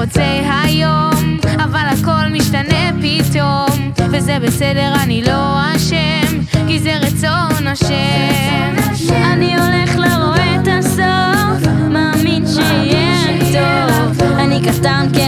רוצה היום, אבל הכל משתנה פתאום, וזה בסדר, אני לא אשם, כי זה רצון השם. אני הולך לרואה את הסוף, מאמין שיהיה טוב, אני קטן כן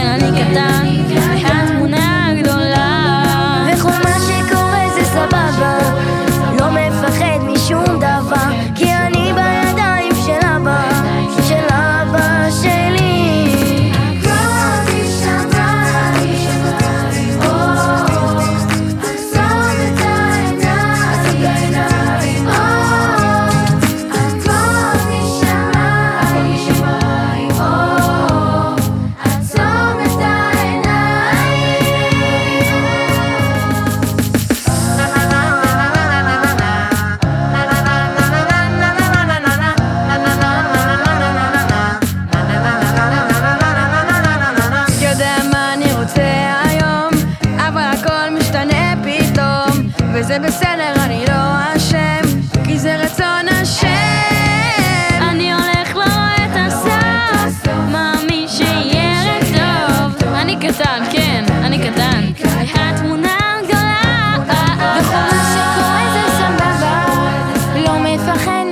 וזה בסדר, אני לא אשם, כי זה רצון השם. אני הולך לרואה את הסוף, מאמין שיהיה רצון. אני קטן, כן, אני קטן. התמונה הגדולה, וכל מה שקורה זה סבבה, לא מפחד